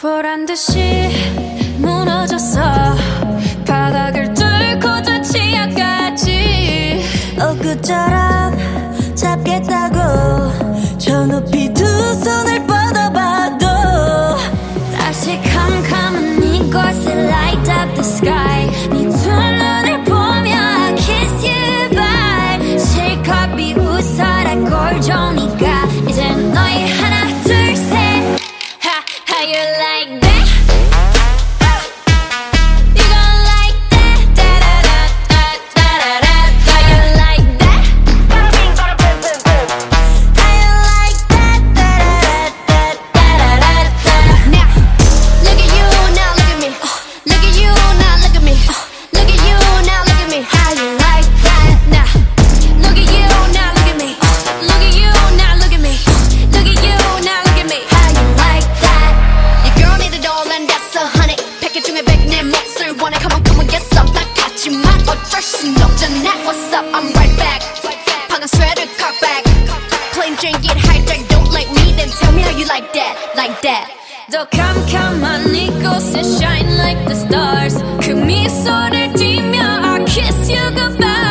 보란 듯이 무너졌어. 자기 중에 백내 몫을 원해. Come on come on up 나 같지만 어쩔 순 없잖아. What's up? I'm right back. 방금 sweater cock back Plain drink it drink. Don't like me then tell me how you like that Like that. 더 캄캄한 이곳에 shine like the stars. 그 미소를 띠며 I kiss you goodbye.